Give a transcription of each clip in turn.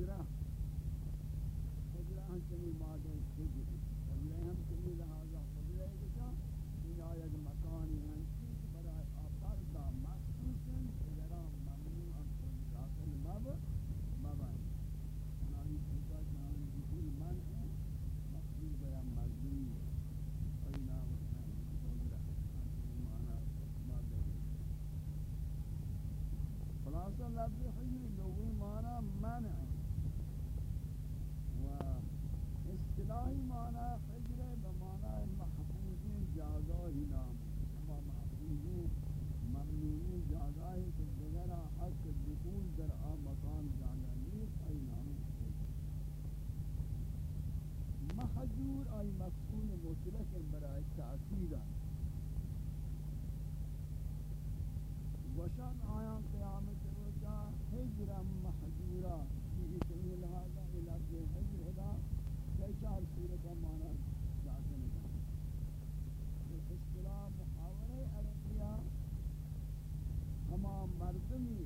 حجرہ حجرہ ہم چنی مادہ حجرہ حجرہ ہم چنی لہذا حجرہ دکا دنیا یک مکانی ہنچی برای آفر دا مخصوص حجرہ ممنوع انتون داخل مب مبان انہی حجرہ چاہم جبیل من ہے، مخصوص برای مزدوی اینا حجرہ ہم چنی مانہ مادہ خلاصا لبی حجرہ لوگوی مانہ اصطلاحی معنی حجر بمعنی محفوظین جاگاہی نام. اما محفوظین ممنونی جاگاہی کہ دیگر حق دخول در آ مکان جانا نیست، ای نام محجور ای مفعول مطلق برای تأکید وشان آیان قیامت روچا حجرا محجورا یہ اسمی لہذا لفظ حجر ادا کئی چار صورت مانا جاتے ہیں اصطلاح محاورہ عربیہ ہما مردمی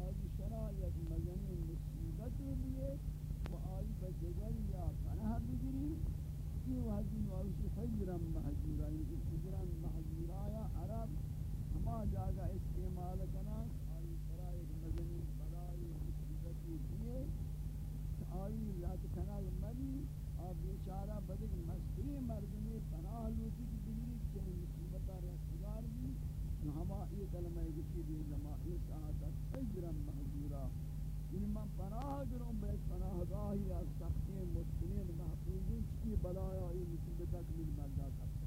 آج شرائط مجنی مصیبت لیے و آئی بجگر یا پناہ بگری یہ وحدی نوازی حجرا محجورا یعنی حجرا محجورا یا عرب ہما جاگا استعمال کنا آئی شرائط مدنی بلائی مصیبتی دیئے آئی لات کنا مری آب بیچارہ بدک مستری مردمی پناہ لوٹی کی بگری چنی مصیبتا رسگار بھی ہما ای کلمہ گشی دی لما ای محجورا یعنی من پناہ کروں بیت پناہ گاہی از سختی مسترین محفوظین چکی بلایا ای مصیبتا کمیل مردہ کرتا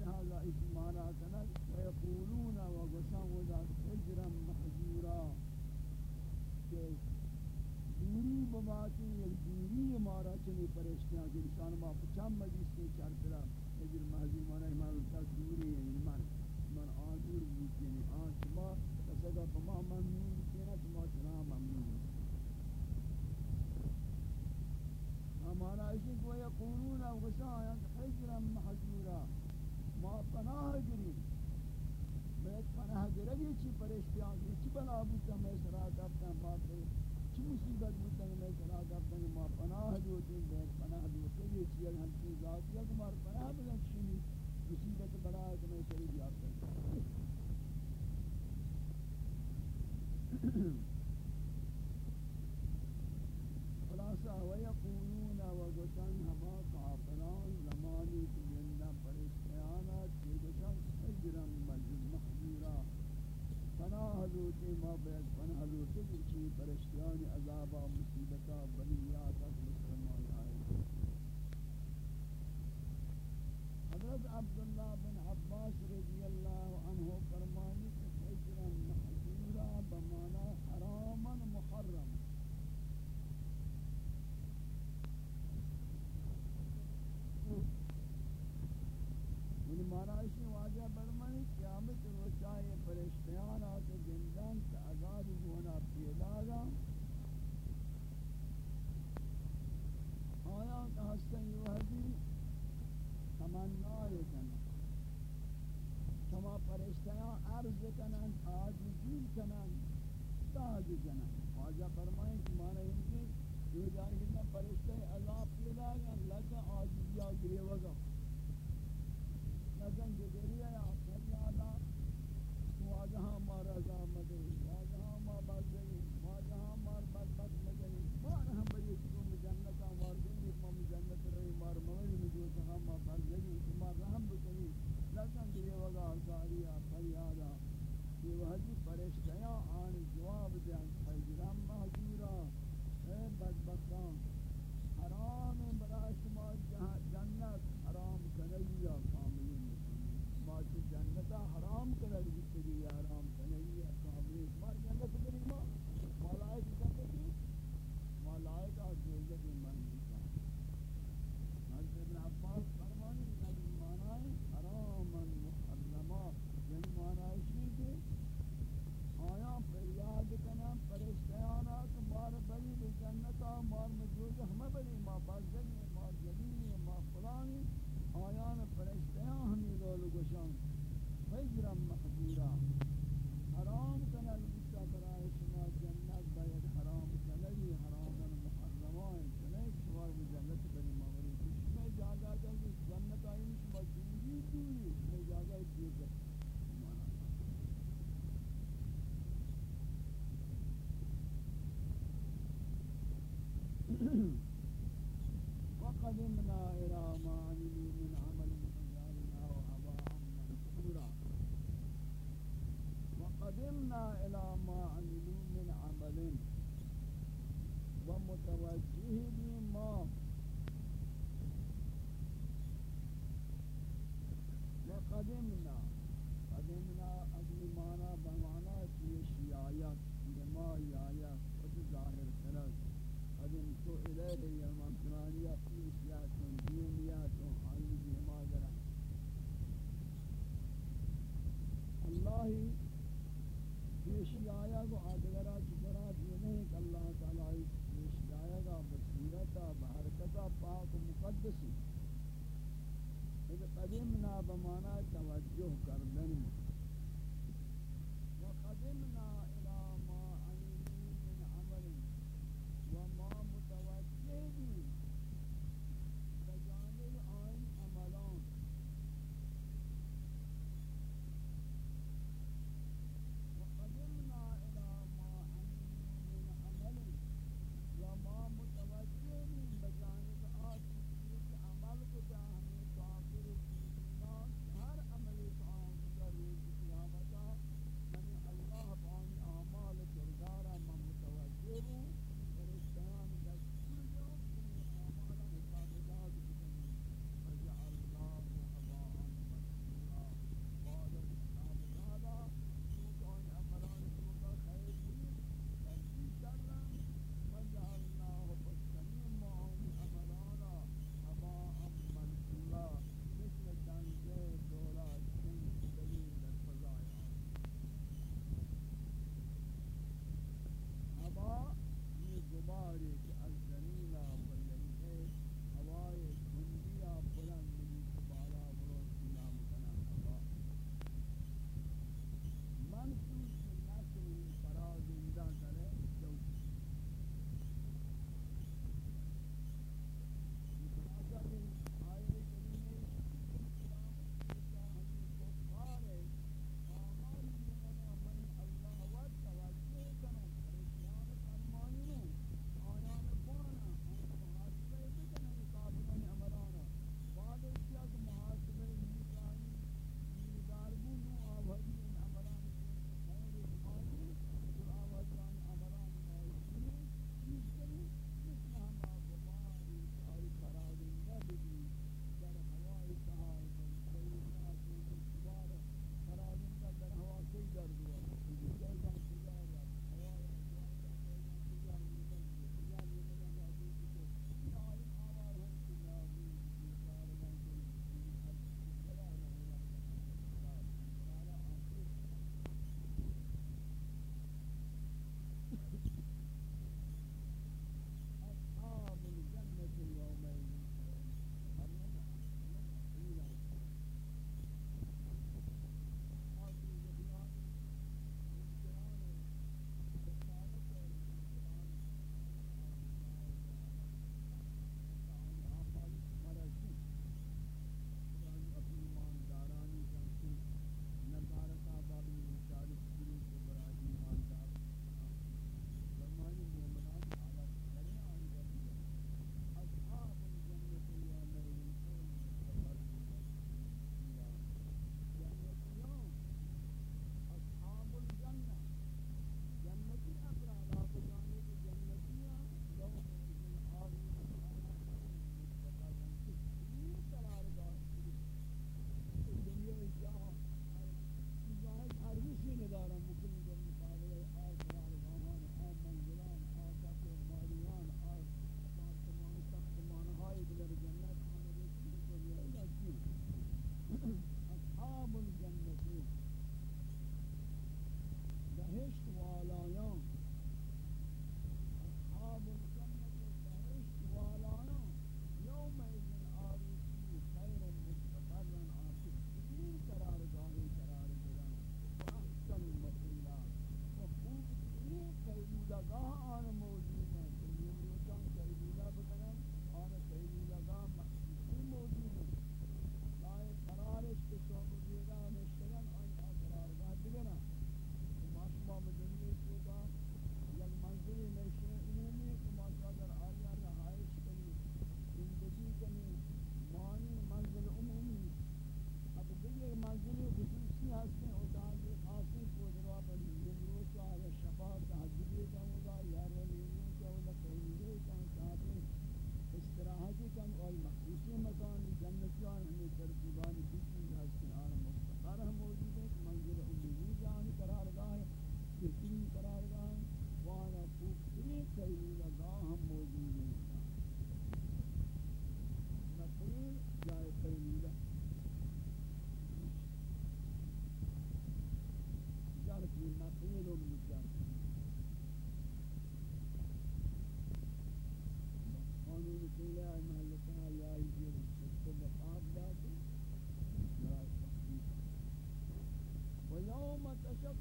لہذا اس معنی کنک ویقولون و گشان ودا حجرا محجورا کہ دوری بماتی یک دوری مارا چنی پرشتیاں کہ انسان ما پچام مجیس کے چار پرا حجر محجور مانا ایمان تک دوری ہے چی پریشتیاں کی چی بلا بوتا میں سرا کرتا ما پہ؟ چی مصیبت بوتا میں سرا کرتا ما پناہ دوتی میں پناہ جو دوتی یہ چی ہم کی ذات یا کمار پناہ بلن چی مصیبت بڑا ہے کہ میں سری دیار کرتا خلاصہ ویقولون وگتن ہما ما بیت پناہ لوٹی کچی پریشتیان عذابا مصیبتا بلیاتا مسلمان آئے حضرت عبداللہ بن عباس رضی اللہ عنہ فرمانی کہ سجرم محجورا بمانا حراما محرم یعنی معنی واجہ برمانی قیامت روچائے پرشتیان آتے زندان تا عذاب گونا پیدا گا آیا کہ ہستن یوہدی تمنای کنن کما پرشتیان عرض کنن آجزی کنن تاج کنن خواجہ فرمائے آئی۔ پیشی آیا نہیں کہ اللہ تعالیٰ پیشی آیا گا بصیرتا بحرکتا پاک و مقدسی لیکن قدیمنا بمانا توجہ کردن۔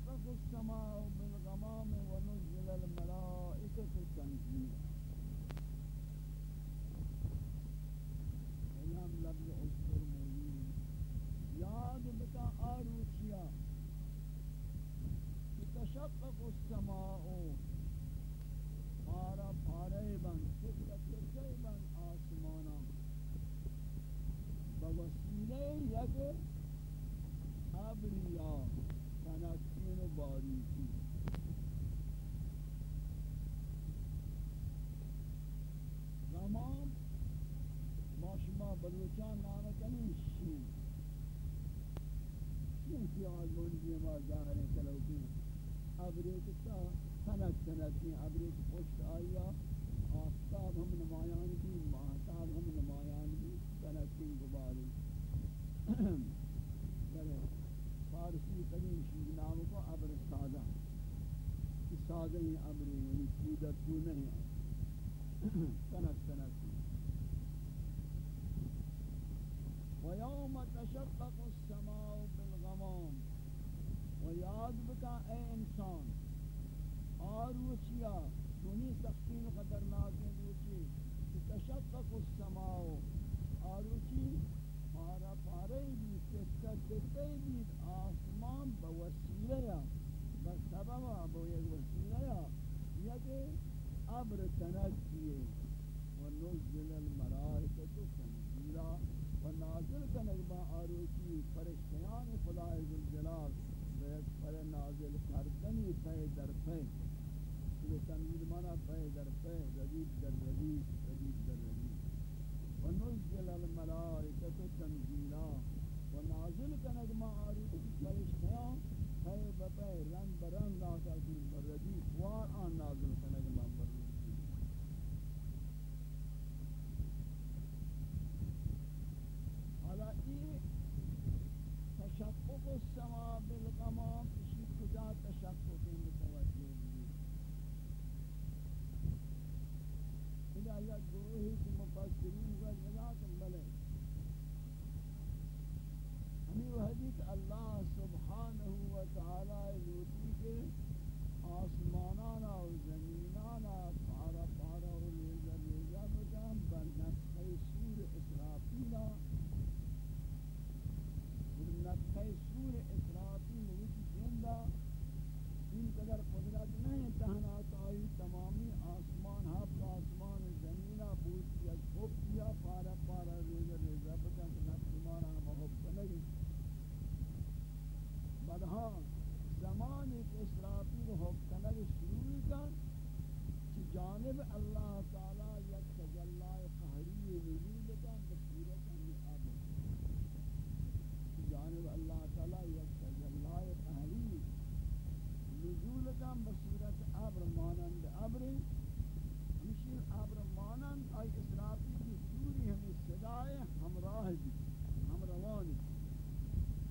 ترفق السماء شما بلوچان نامکنی شین شین کی آزمونی ما ظاہر کلوکی ابری کتا تنک تنکی ابری پشت آیا آفتاب ہم نمایان کی ماہتاب ہم نمایان کی تنکین گباری بلے فارسی قدیم شیخ نام کو ابر سادہ سادہ ہی ابری یعنی پودر تو نہیں تنک تنکی ويوم تشقق السماء بالغمام وياد بك اے انسان۔ آروچیا چونی سختین خطرناک ہیں روچی کہ تشقق السماء۔ آروچی پارا پارے بھی سکتا سکتے بھی آسمان بوسیلہ یا۔ بسبب ابو یک وسیلہ یا۔ یا کہ عبر تنجیے ونزل پے در پے یہ تنویر مانا پے در پے ردیب در ردیب ردیب در ردیب ونزل الملائکت تنزیلا۔ ونازل کنگ ما آروچی فرشتیان پہ بپہ رنگ برنگ آتا کی ردیب وار آن نازل کنگ ما بردیب حالا یہ تشقق السماء بالغمام اسی کجا تشقق متوجہ بھی اذا یا گروہی کی مفسرین و جزاکم بلے ہمیں وہ حدیث اللہ سبحانہ و تعالی لوٹی کے آسمانانا و زمینانا پارا پارا و لیزا لیزا بکم بنفخ سور اسرافیلا نفخ سور اسرافیل وچ زندہ این قدر قدرت نہیں تہنات آئی تمامی آسمان ہفت آسمان زمینہ بوت یا چھوپ کیا پارا پارا ریزا ریزا بکن نفخ مارا محب کنگی بدہا زمان ایک اسرافیل حب کنگ شروع کن کہ جانب اللہ تعالی یک تجلائے قہری نزول کن بصورت نعاب جانب اللہ تعالی یک تجلائے قہری نزول کن بصورت عبر مانند عبر ہمشین عبر مانند آئی اسرافیل کی سوری ہمیں صدای ہمراہ بھی ہمروان بھی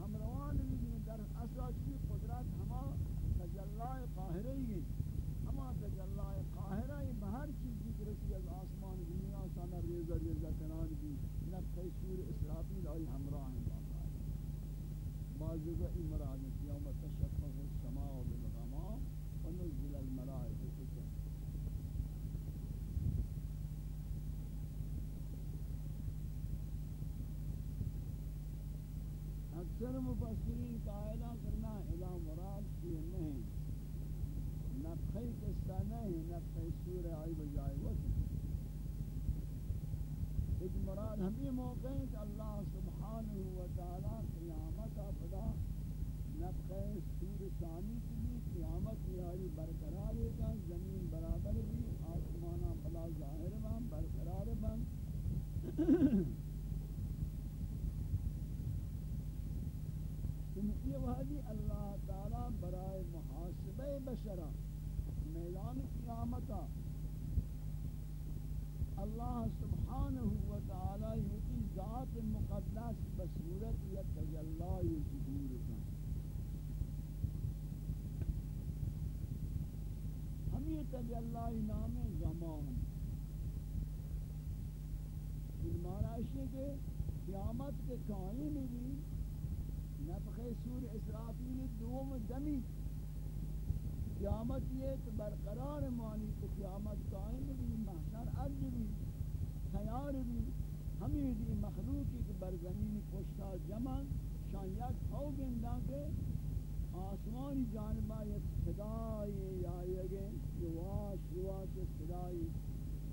ہمروان بھی در اساس کی قدرت ہما تجلائے قاہرہ ہی ہما تجلائے قاہرہ ہی بہر چیز کی رسی از آسمان دنیا سانا ریزہ بھی نفخ سور اسرافیل آئی ہمراہ ہیں. باقا بعض جگہ ای مراد ہے یوم تشقق السماء بالغمام ونزل الملائکہ اکثر مفسرین قائلہ کرنا اذا مراد یہ نہیں نفخی قصہ نہیں نفخی سور آئی بجائے وقت ایک مراد ہمیں موقع ہے کہ اللہ سبحانہ وتعالی قیامت اپدا نفخی سور ثانی کی بھی قیامت یاری برقرار ہے کہ زمین برابر بھی آسمانہ بلا ظاہر بن برقرار بن یہ وحدی اللہ تعالی برائے محاسبہ بشرا میدان قیامتا اللہ سبحانہ و تعالی یوتی ذات مقدس بصورت یا تجلی ظہور کا ہم یہ تجلی نام زمان یہ معنی ہے کہ قیامت کے قائم بھی نفخ سور اسرافیل دوم دمی قیامت یہ تو برقرار مانی تو قیامت قائم بھی محشر عرض بھی تیار بھی ہمیں دی مخلوقی کہ بر زمین پشتا جمع شان یک پھو گندہ کے آسمانی جانبہ یک صدای یا یگیں کہ واش واش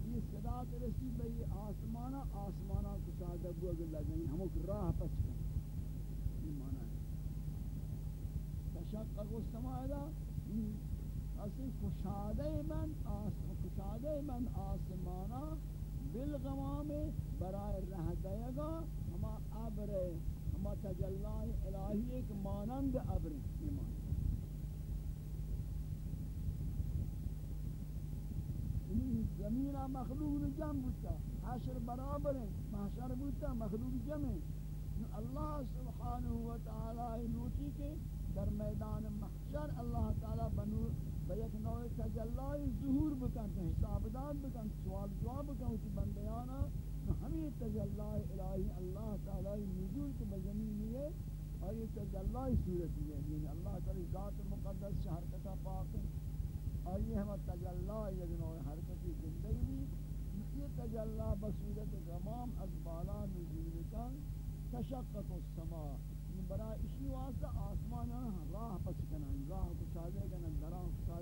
یہ صدا ترسی بھئی آسمانا آسمانہ کو گوگ لگیں ہم راہ پچ یہ ہے۔ اسی کشادہ من کشادہ من بالغمام برائے رہ گئے گا۔ ہما عبر ہما الہی ایک مانند عبر زمین مخلوق جمع بوتا حشر برابر ہیں محشر بوتا مخلوق جمع. ہیں اللہ سبحانہ و تعالی لوٹی کے در میدان محشر اللہ تعالی بنور بیت نوع تجلائی ظہور بکن حساب داد بکن، سوال جواب بکن کی بندیانا ہمیں تجلائی الہی اللہ تعالی نزول کے بزمین ہے اور یہ تجلائی صورت ہے؟ یعنی اللہ تعالی ذات مقدس شہر حرکتہ پاک. ہے اور یہ ہمیں تجلائی یعنی حرکتی تجلا بصورت غمام از بالا نزول کن، تشقق السماء. برای اشی واسطہ آسمان راہ پس کنن، راہ کو دے کنن دراہ کچھا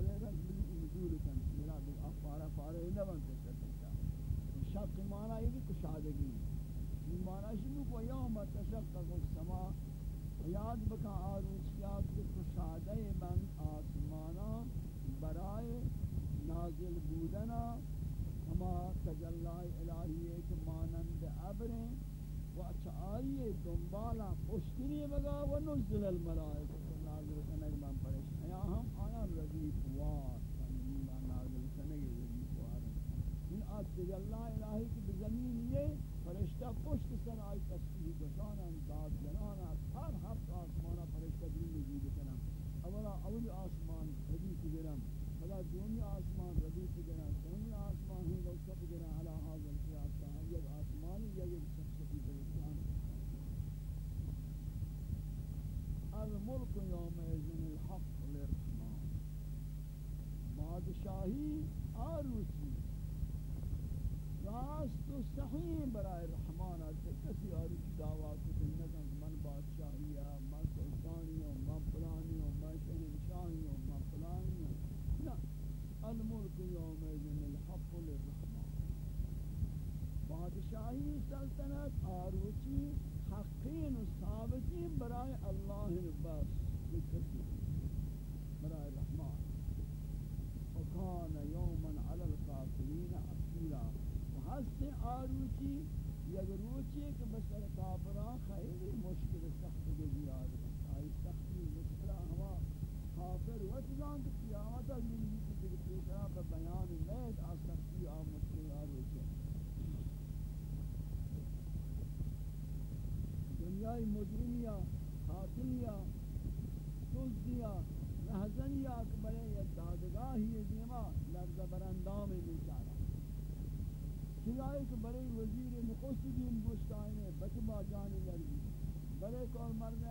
آئیے دنبالا پشتنی بگا و نزل الملائکہ. کند آروچی حقین و ثابتین برای اللہ بس گوشت بچ با جانی لڑی بڑے کول مرنے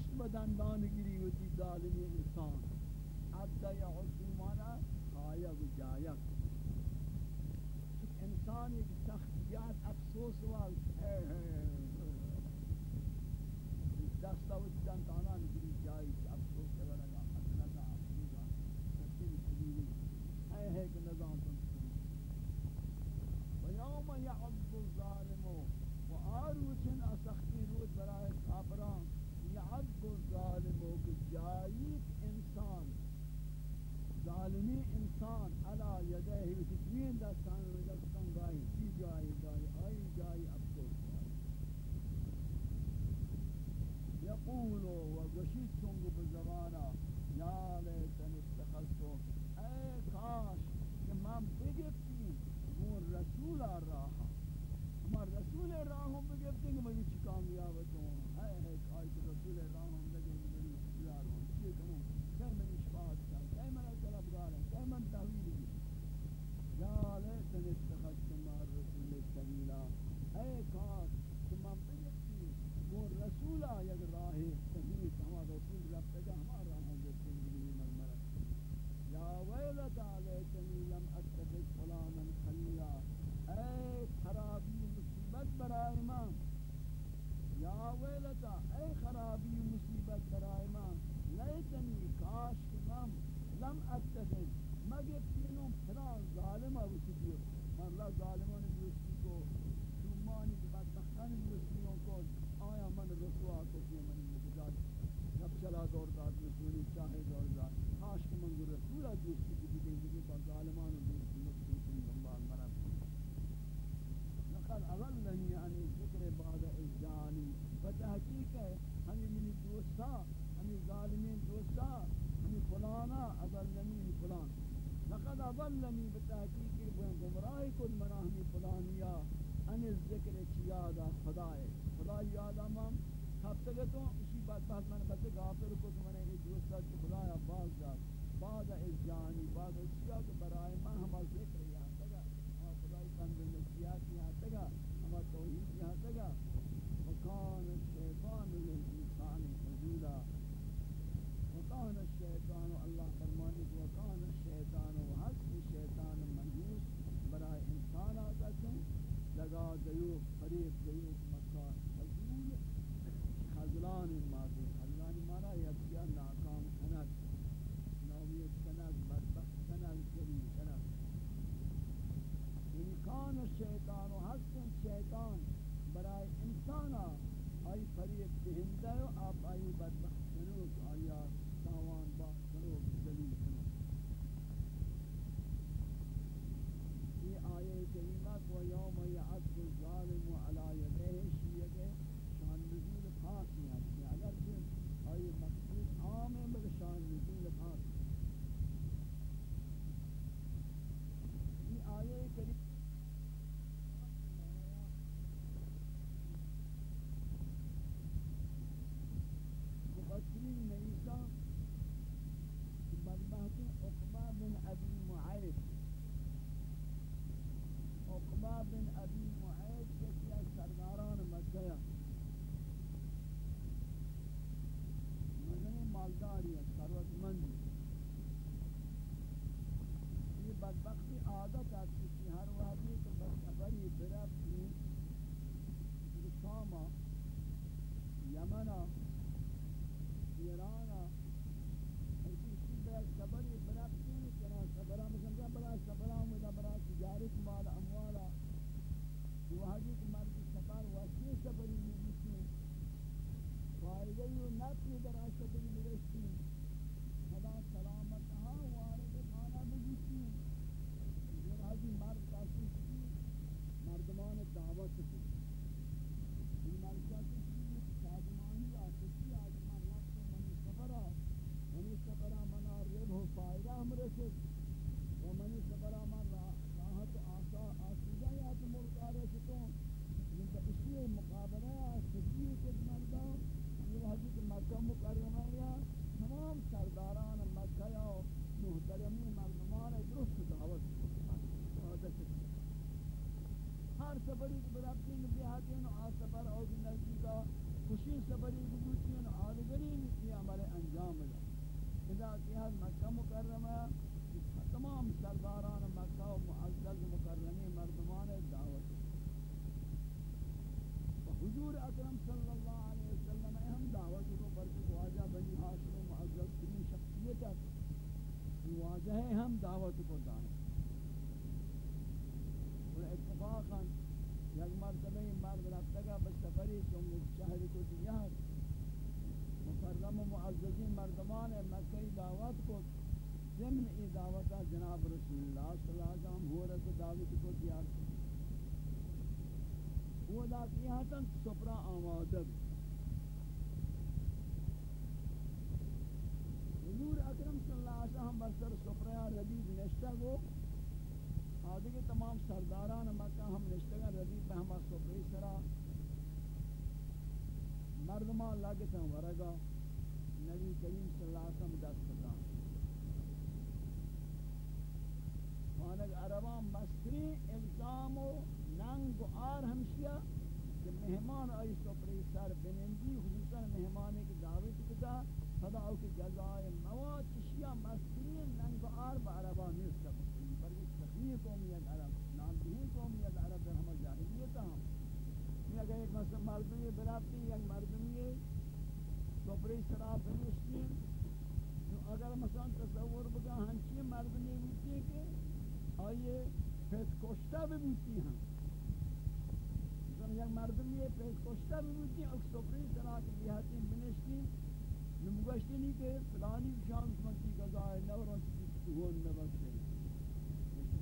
گوشت بدن دان گیری ہوتی دالنی یا لیتن اے کاش کہ من بگفتی رسول راہ ہمار رسول بگفتی کہ مجھے چی کامیابت ہوں اے اے کاش رسول راہوں لگے مجھے اختیار ہوں چی کنوں کہ میں شفاعت کر کہ میں طلبگار ہیں کہ من تحویل دی یا لیتن اتخذت مار رسول سبیلا اے کاش کہ من بگفتی مون رسول یک راہ صحیح ہمارا رسول رب تجا ہمارا راہوں بگفتی یا ویلتا لیتنی لم اتخذ فلانا خلیلا اے خرابی مصیبت برائے ماں یا ویلتا اے خرابی مصیبت برائے ماں لیتنی کاش کمام لم اتخذ مگر تینوں فلان ظالم اوسی دیو من اللہ ظالمان دوستی کو شمانی بدبختانی دوستیوں کو آیا من رسوا کسی من مجدد رب چلا دور داد مسئولی چاہے دور داد کاش کہ من رسول دوستی کی زندگی با ظالمان و دوستی مستقیم دنبال مرد لقد اضلنی عن ذکر بعد اجانی فتحقیق ہے، ہمیں منی دوستا، ہمیں ظالمین دوستا، ہمیں فلانا اضلنی فلان۔ لقد اضلنی بتحقیق گمراہی کن منا ہمیں فلانیا ان ذکر چیادا خدای خدا یادا مام کب تک تو اسی بات بات میں نے بس غافر کو تو میں نے دوستا کہ خدا باز داد بعد از جانی بعد از کیا کہ برائے میں ہم ذکر یہاں تگا اور خدای بند نسیات یہاں تگا ہم توحید یہاں تگا وکان الشیطان للانسان خذولا وکان الشیطان اللہ فرمانے کہ وکان الشیطان و حسن شیطان منحوس برائے انسان آتا چھیں لگا دیوب فریق دیوب مکار خذول خذلان ماضی خذلان مانا یکیا ناکام کنک نومیت کنک بدبخت کنک جلیل کنک انسان و شیطان و حسن شیطان برای انسان آئی فریق دہندہ و آپ آئی بدبخت کنوک آیا تاوان با کنوک جلیل کنوک یہ آیے کریمہ کو یوم یعد الظالم علی یدہ شیئے شان نزول خاص نہیں ہے اگر کہ آئی مقصود عام ہے مگر شان نزول خاص یہ آیے کریم مفسرین نویسا بدبہت عقبہ بن ابی معیط عقبہ بن ابی معیط کسی از سرداران مکہ مدنی مالداری ہے ثروت مندی یہ بدبختی عادت ہے کہ ہر وادی تو بس ابری برف سفری برفتی شام، یمن، ایران اسی بے سفری برفتی چنا سفرہ مثلا بڑا سفرہ مدہ بڑا تجارت مال اموالا وہاں کی مرد سفر وسیع سفری مجھتی فائدہ و نفع در اشتری مرستی خدا سلامت ہاں وارد خانہ بجیتی یہ حضی مرد کسی کی مردمان دعوت کو یہ مرد کسی کی سازمانی آتشی آجمان نفس منی سفرہ منی سفرہ منا رب و فائدہ ہم رسد و منی سفرہ من راحت آسا آسیدہ یا تو ملکہ رسدوں من کا اسی مقابلہ سجی کچھ مردان یہ حضرت مکہ مکرمہ یا تمام سرداران مکہ یا محترمی مردمان درست دعوت ہر سفری کے برابطی میں دیہاتی ہیں آج سفر اور نزدیکا خوشی سفری بگوتی ہیں آدگری یہ ہمارے انجام ہے اذا اتحاد مکہ مکرمہ تمام سرداران مکہ و معزز مکرمی مردمان دعوت حضور اکرم صلی اللہ علیہ وسلم اہم دعوت کو برکت واجہ بنی ہاشم معزز ترین شخصیت ہے۔ واجہ ہم دعوت کو دائیں اور اتفاقا یک مرتبہ مرد رفتا گا بس شہر کو دیا مکرم و معززین مردمان مکہ دعوت کو ضمن ای دعوتا جناب رسول اللہ صلی اللہ علیہ وسلم ہو رہا دعوت کو تیار وہ دات یہاں تک سپرا آمادہ۔ حضور اکرم صلی اللہ علیہ وسلم بسر سپرا ربیب نشتہ گو۔ آدھے کے تمام سرداران مکہ ہم نشتہ گا ربیب پہ ہمارا سپری سرا۔ مردمان لگتا ورگا۔ نبی کریم صلی اللہ علیہ وسلم دست دان عربان مستری، الزام و ننگ و آر ہمشیا کہ مہمان آئی سپری سر بنندی، خصوصا مہمانے کی دعوت کتا، خدا او کی جزائے مواد چشیا مستری، ننگ و آر با عربان نیست سکتے بلکہ سخیر قومیت عرب نامدہین قومیت عرب در ہمیں جاہلیتا ہم۔ یہ اگر ایک مثلا مردمی برابطی، یک مردمی سپری سرا بنشتی۔ اگر مثلا تصور بگا ہنچی مردمی آئیے پیس کشتا بھی بوتی ہیں مثلا یک مردم یہ پیس کشتا بھی بوتی ہیں اکسوپری طرح کی بیہتی بنشتی نمگوشتی نہیں کہ فلانی شان سمتی گزائے نوران چیزی ہون نبکتے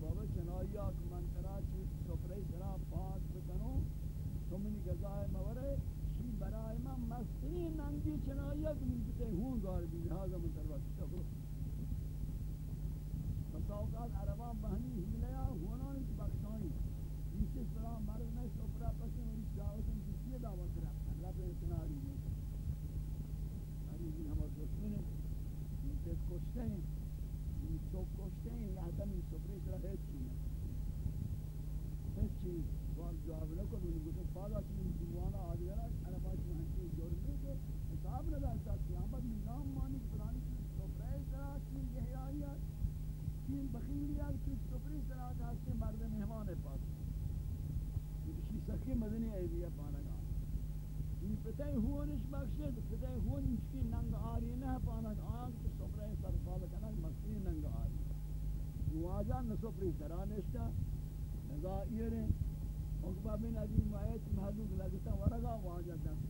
بابا چنائیہ کہ من ترا چیز سپری طرح پاس بکنو، تو منی گزائے مورے، شی برائے من مستری ننگی چنائیہ کہ من کتے ہون گار بھی لہذا من تروات شکر اوقات عربان بہنی ہملیا ہونانی کی بخشانی نیچے سلام مرد میں سپرا پسی ہوئی دعوت ان کی کیے دعوت رکھتا اللہ پہ اتناری میں ہری بھی ہمارے دشمن ہیں نیچے کشتے ہیں نیچے چوک کشتے ہیں یہ آدم ان سپری طرح ہے چیز ہے چیز سوال جواب لکو انہوں نے گوشت فادا چیز ان دیوانا آدھگرہ عربان کی ہنچے جوڑنے کے حساب نہ دارتا قیامت نظام مانی پرانی چیز سپری طرح چیز یہ آئیات تین بخیلی آل کی سپری سرا کاستے مرد مہمان پاس کسی مدنی ایدیا پانگا این پتہ ہونش بخشید پتہ ہون انچکی ننگ آری نہ پانگا آنگ تو سپری سر پال کنگ مکسی ننگ آری. نواجہ نسپری سرا نشتا نزائیر اقبا بن عظیم آیت محلوک لگتا ورگا واجہ دست.